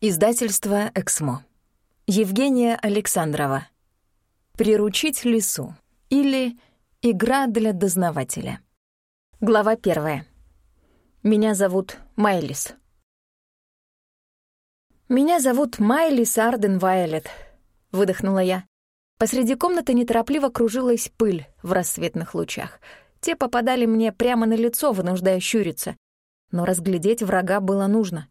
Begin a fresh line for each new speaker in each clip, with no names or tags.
Издательство «Эксмо». Евгения Александрова. «Приручить лису» или «Игра для дознавателя». Глава первая. Меня зовут Майлис. «Меня зовут Майлис Арден Вайлет», — выдохнула я. Посреди комнаты неторопливо кружилась пыль в рассветных лучах. Те попадали мне прямо на лицо, вынуждая щуриться. Но разглядеть врага было нужно.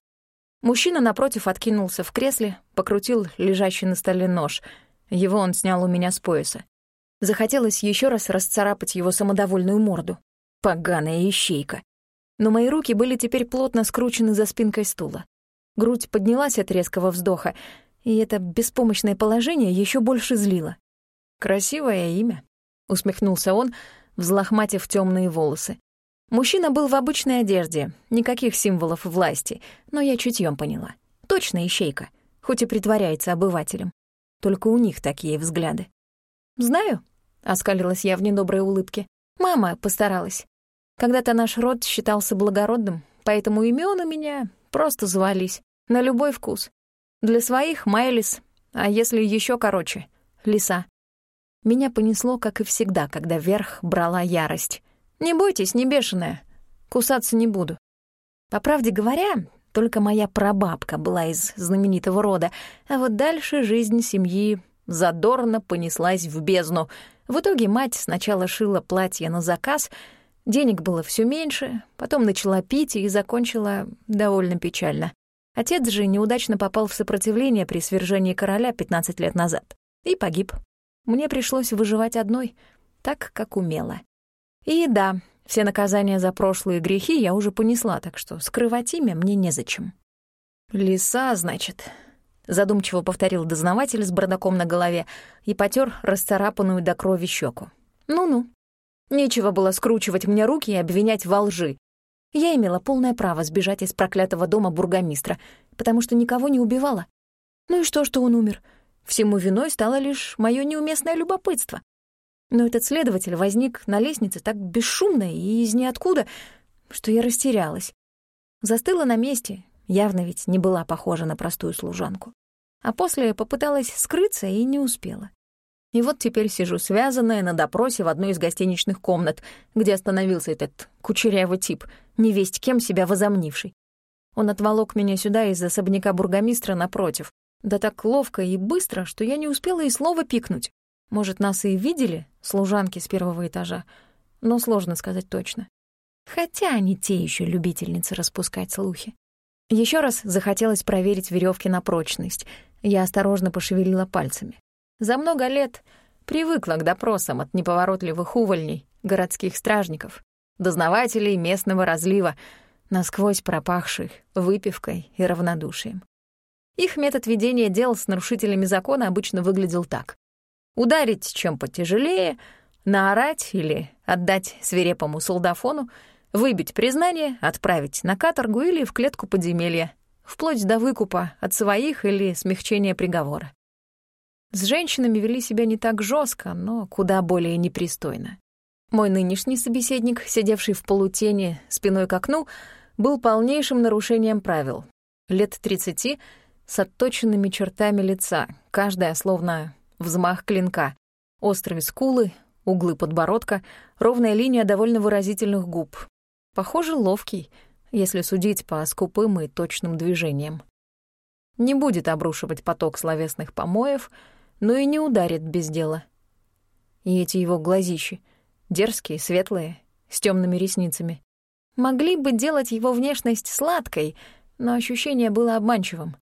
Мужчина напротив откинулся в кресле, покрутил лежащий на столе нож. Его он снял у меня с пояса. Захотелось еще раз расцарапать его самодовольную морду. Поганая ищейка. Но мои руки были теперь плотно скручены за спинкой стула. Грудь поднялась от резкого вздоха, и это беспомощное положение еще больше злило. «Красивое имя», — усмехнулся он, взлохматив темные волосы. Мужчина был в обычной одежде, никаких символов власти, но я чутьем поняла. Точно ищейка, хоть и притворяется обывателем. Только у них такие взгляды. «Знаю», — оскалилась я в недоброй улыбке. «Мама постаралась. Когда-то наш род считался благородным, поэтому имен у меня просто звались, на любой вкус. Для своих — Майлис, а если еще короче — Лиса». Меня понесло, как и всегда, когда верх брала ярость. Не бойтесь, не бешеная. Кусаться не буду. По правде говоря, только моя прабабка была из знаменитого рода, а вот дальше жизнь семьи задорно понеслась в бездну. В итоге мать сначала шила платье на заказ, денег было все меньше, потом начала пить и закончила довольно печально. Отец же неудачно попал в сопротивление при свержении короля 15 лет назад и погиб. Мне пришлось выживать одной, так, как умела. И да, все наказания за прошлые грехи я уже понесла, так что скрывать имя мне незачем. «Лиса, значит», — задумчиво повторил дознаватель с бардаком на голове и потер расцарапанную до крови щеку. «Ну-ну. Нечего было скручивать мне руки и обвинять во лжи. Я имела полное право сбежать из проклятого дома бургомистра, потому что никого не убивала. Ну и что, что он умер? Всему виной стало лишь мое неуместное любопытство. Но этот следователь возник на лестнице так бесшумно и из ниоткуда, что я растерялась. Застыла на месте, явно ведь не была похожа на простую служанку. А после попыталась скрыться и не успела. И вот теперь сижу связанная на допросе в одной из гостиничных комнат, где остановился этот кучерявый тип, невесть кем себя возомнивший. Он отволок меня сюда из особняка бургомистра напротив. Да так ловко и быстро, что я не успела и слова пикнуть. Может, нас и видели, служанки с первого этажа, но сложно сказать точно. Хотя они те еще любительницы распускать слухи. Еще раз захотелось проверить веревки на прочность. Я осторожно пошевелила пальцами. За много лет привыкла к допросам от неповоротливых увольней, городских стражников, дознавателей местного разлива, насквозь пропахших выпивкой и равнодушием. Их метод ведения дел с нарушителями закона обычно выглядел так ударить чем потяжелее, наорать или отдать свирепому солдафону, выбить признание, отправить на каторгу или в клетку подземелья, вплоть до выкупа от своих или смягчения приговора. С женщинами вели себя не так жестко, но куда более непристойно. Мой нынешний собеседник, сидевший в полутени спиной к окну, был полнейшим нарушением правил. Лет тридцати, с отточенными чертами лица, каждая словно взмах клинка, острые скулы, углы подбородка, ровная линия довольно выразительных губ. Похоже, ловкий, если судить по скупым и точным движениям. Не будет обрушивать поток словесных помоев, но и не ударит без дела. И эти его глазищи, дерзкие, светлые, с темными ресницами, могли бы делать его внешность сладкой, но ощущение было обманчивым.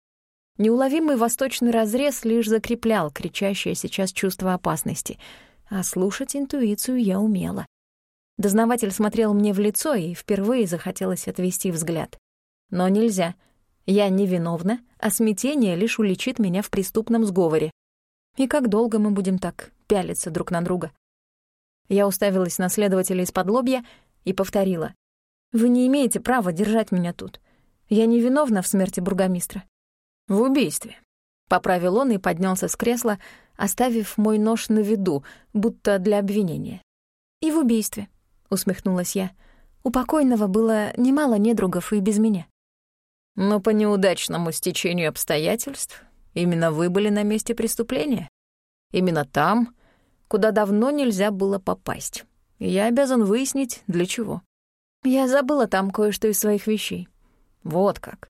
Неуловимый восточный разрез лишь закреплял кричащее сейчас чувство опасности, а слушать интуицию я умела. Дознаватель смотрел мне в лицо, и впервые захотелось отвести взгляд. Но нельзя. Я невиновна, а смятение лишь уличит меня в преступном сговоре. И как долго мы будем так пялиться друг на друга? Я уставилась на следователя из-под лобья и повторила. «Вы не имеете права держать меня тут. Я невиновна в смерти бургомистра. «В убийстве», — поправил он и поднялся с кресла, оставив мой нож на виду, будто для обвинения. «И в убийстве», — усмехнулась я. «У покойного было немало недругов и без меня». Но по неудачному стечению обстоятельств именно вы были на месте преступления. Именно там, куда давно нельзя было попасть. И я обязан выяснить, для чего. Я забыла там кое-что из своих вещей. Вот как.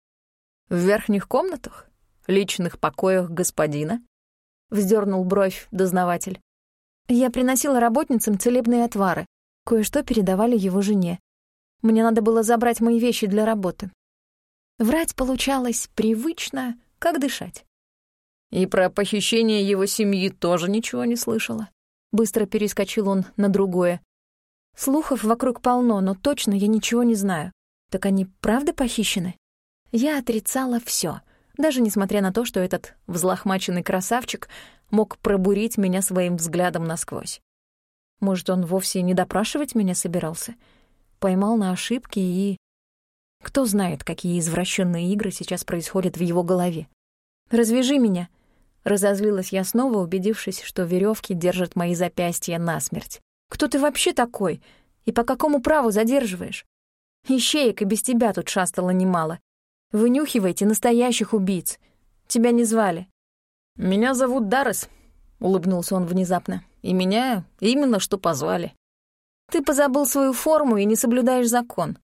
В верхних комнатах? Личных покоях господина? Вздернул бровь дознаватель. Я приносила работницам целебные отвары. Кое-что передавали его жене. Мне надо было забрать мои вещи для работы. Врать получалось привычно, как дышать. И про похищение его семьи тоже ничего не слышала. Быстро перескочил он на другое. Слухов вокруг полно, но точно я ничего не знаю. Так они правда похищены? Я отрицала все, даже несмотря на то, что этот взлохмаченный красавчик мог пробурить меня своим взглядом насквозь. Может, он вовсе не допрашивать меня собирался? Поймал на ошибке и... Кто знает, какие извращенные игры сейчас происходят в его голове. «Развяжи меня!» Разозлилась я снова, убедившись, что веревки держат мои запястья насмерть. Кто ты вообще такой? И по какому праву задерживаешь? Ищеек и без тебя тут шастало немало. Вынюхивайте настоящих убийц. Тебя не звали». «Меня зовут Даррес», — улыбнулся он внезапно. «И меня именно что позвали». «Ты позабыл свою форму и не соблюдаешь закон.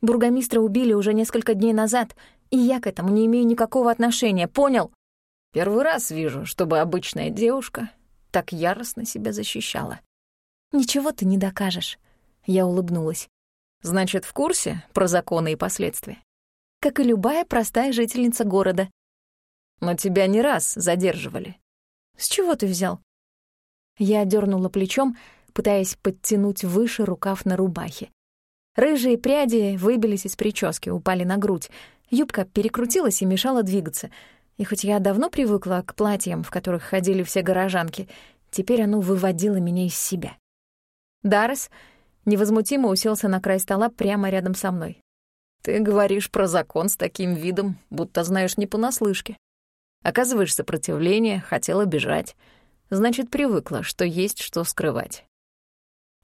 Бургомистра убили уже несколько дней назад, и я к этому не имею никакого отношения, понял?» «Первый раз вижу, чтобы обычная девушка так яростно себя защищала. «Ничего ты не докажешь», — я улыбнулась. «Значит, в курсе про законы и последствия?» «Как и любая простая жительница города». «Но тебя не раз задерживали». «С чего ты взял?» Я дернула плечом, пытаясь подтянуть выше рукав на рубахе. Рыжие пряди выбились из прически, упали на грудь. Юбка перекрутилась и мешала двигаться. И хоть я давно привыкла к платьям, в которых ходили все горожанки, теперь оно выводило меня из себя. Даррес невозмутимо уселся на край стола прямо рядом со мной. «Ты говоришь про закон с таким видом, будто знаешь не понаслышке. Оказываешь сопротивление, хотела бежать. Значит, привыкла, что есть что скрывать.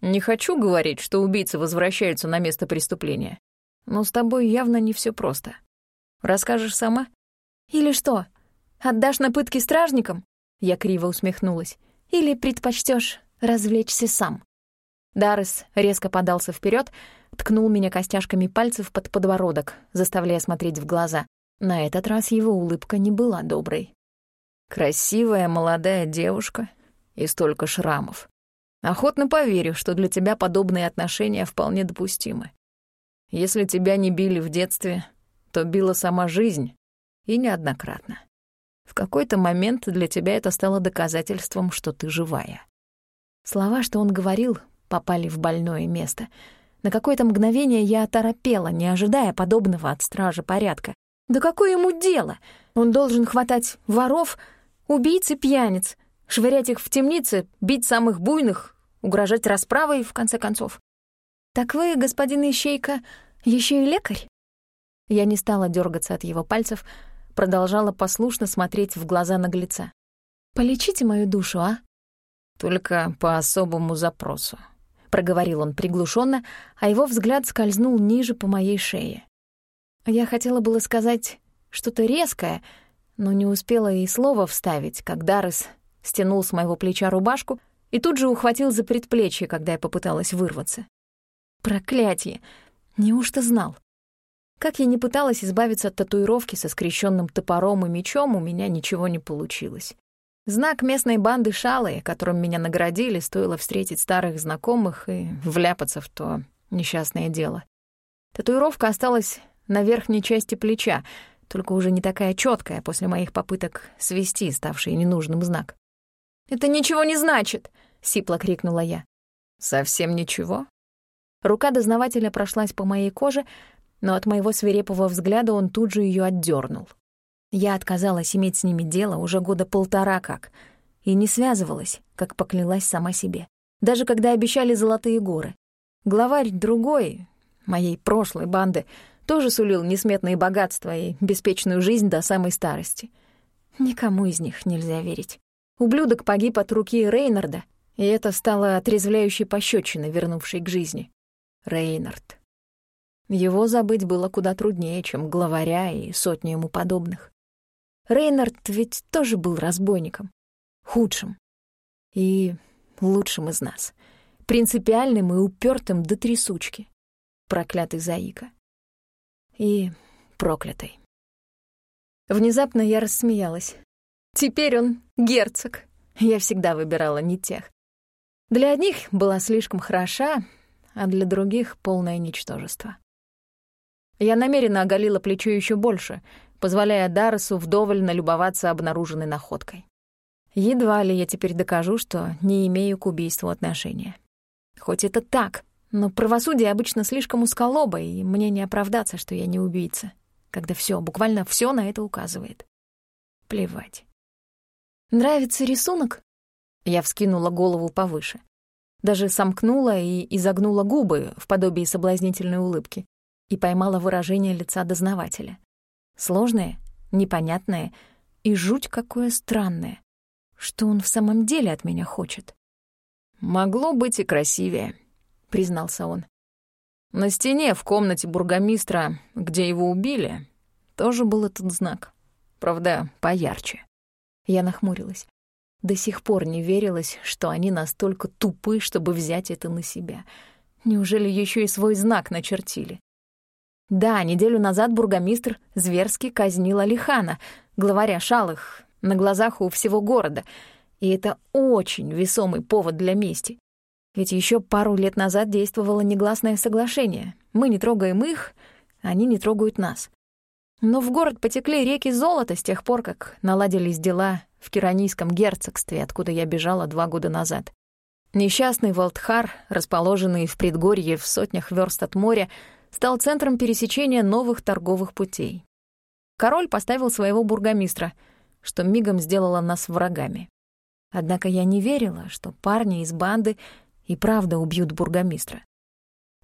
Не хочу говорить, что убийцы возвращаются на место преступления, но с тобой явно не все просто. Расскажешь сама? Или что, отдашь на пытки стражникам?» Я криво усмехнулась. «Или предпочтешь развлечься сам?» Даррес резко подался вперед, ткнул меня костяшками пальцев под подбородок, заставляя смотреть в глаза. На этот раз его улыбка не была доброй. «Красивая молодая девушка и столько шрамов. Охотно поверю, что для тебя подобные отношения вполне допустимы. Если тебя не били в детстве, то била сама жизнь, и неоднократно. В какой-то момент для тебя это стало доказательством, что ты живая». Слова, что он говорил, попали в больное место. На какое-то мгновение я оторопела, не ожидая подобного от стража порядка. Да какое ему дело? Он должен хватать воров, убийц и пьяниц, швырять их в темницы, бить самых буйных, угрожать расправой, в конце концов. «Так вы, господин Ищейка, еще и лекарь?» Я не стала дергаться от его пальцев, продолжала послушно смотреть в глаза наглеца. «Полечите мою душу, а?» «Только по особому запросу», проговорил он приглушенно, а его взгляд скользнул ниже по моей шее. Я хотела было сказать что-то резкое, но не успела и слова вставить, как Даррес стянул с моего плеча рубашку и тут же ухватил за предплечье, когда я попыталась вырваться. Проклятье! Неужто знал? Как я не пыталась избавиться от татуировки со скрещенным топором и мечом, у меня ничего не получилось. Знак местной банды Шалы, которым меня наградили, стоило встретить старых знакомых и вляпаться в то несчастное дело. Татуировка осталась на верхней части плеча, только уже не такая четкая после моих попыток свести ставший ненужным знак. «Это ничего не значит!» — сипло крикнула я. «Совсем ничего?» Рука дознавателя прошлась по моей коже, но от моего свирепого взгляда он тут же ее отдернул. Я отказалась иметь с ними дело уже года полтора как, и не связывалась, как поклялась сама себе. Даже когда обещали золотые горы. Главарь другой, моей прошлой банды, тоже сулил несметные богатства и беспечную жизнь до самой старости. Никому из них нельзя верить. Ублюдок погиб от руки Рейнарда, и это стало отрезвляющей пощечиной, вернувшей к жизни. Рейнард. Его забыть было куда труднее, чем главаря и сотни ему подобных. Рейнард ведь тоже был разбойником. Худшим. И лучшим из нас. Принципиальным и упертым до трясучки. Проклятый заика. И проклятый. Внезапно я рассмеялась. Теперь он герцог. Я всегда выбирала не тех. Для одних была слишком хороша, а для других — полное ничтожество. Я намеренно оголила плечо еще больше, позволяя Дарресу вдоволь налюбоваться обнаруженной находкой. Едва ли я теперь докажу, что не имею к убийству отношения. Хоть это так, но правосудие обычно слишком узколобо, и мне не оправдаться, что я не убийца, когда все, буквально все на это указывает. Плевать. «Нравится рисунок?» Я вскинула голову повыше. Даже сомкнула и изогнула губы в подобии соблазнительной улыбки и поймала выражение лица дознавателя. Сложное, непонятное и жуть какое странное. Что он в самом деле от меня хочет? «Могло быть и красивее», — признался он. На стене в комнате бургомистра, где его убили, тоже был этот знак. Правда, поярче. Я нахмурилась. До сих пор не верилось, что они настолько тупы, чтобы взять это на себя. Неужели еще и свой знак начертили? Да, неделю назад бургомистр зверски казнил Алихана, главаря шалых, на глазах у всего города. И это очень весомый повод для мести. Ведь еще пару лет назад действовало негласное соглашение. Мы не трогаем их, они не трогают нас. Но в город потекли реки золота с тех пор, как наладились дела в Киранийском герцогстве, откуда я бежала два года назад. Несчастный Волтхар, расположенный в предгорье в сотнях верст от моря, стал центром пересечения новых торговых путей. Король поставил своего бургомистра, что мигом сделало нас врагами. Однако я не верила, что парни из банды и правда убьют бургомистра.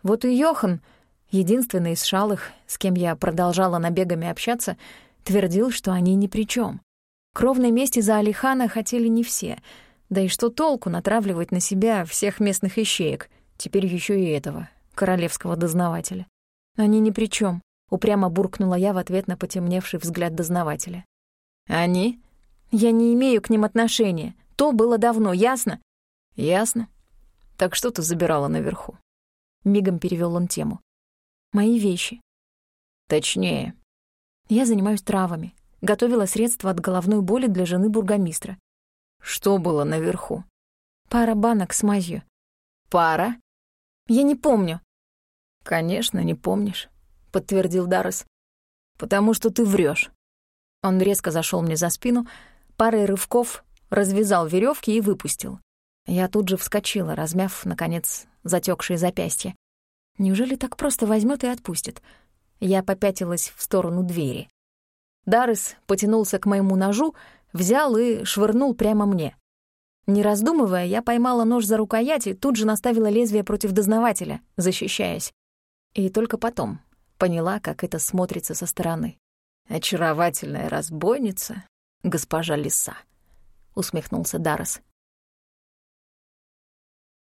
Вот и Йохан — единственный из шалых, с кем я продолжала набегами общаться, твердил, что они ни при чем. Кровной мести за Алихана хотели не все, да и что толку натравливать на себя всех местных ищеек, теперь еще и этого, королевского дознавателя. Они ни при чем, упрямо буркнула я в ответ на потемневший взгляд дознавателя. Они? Я не имею к ним отношения. То было давно, ясно? Ясно. Так что ты забирала наверху? Мигом перевел он тему мои вещи. Точнее. Я занимаюсь травами. Готовила средства от головной боли для жены бургомистра. Что было наверху? Пара банок с мазью. Пара? Я не помню. Конечно, не помнишь, подтвердил Даррес. Потому что ты врешь. Он резко зашел мне за спину, парой рывков развязал веревки и выпустил. Я тут же вскочила, размяв, наконец, затекшие запястья. Неужели так просто возьмет и отпустит? Я попятилась в сторону двери. Даррес потянулся к моему ножу, взял и швырнул прямо мне. Не раздумывая, я поймала нож за рукоять и тут же наставила лезвие против дознавателя, защищаясь. И только потом поняла, как это смотрится со стороны. «Очаровательная разбойница, госпожа Лиса», — усмехнулся Даррес.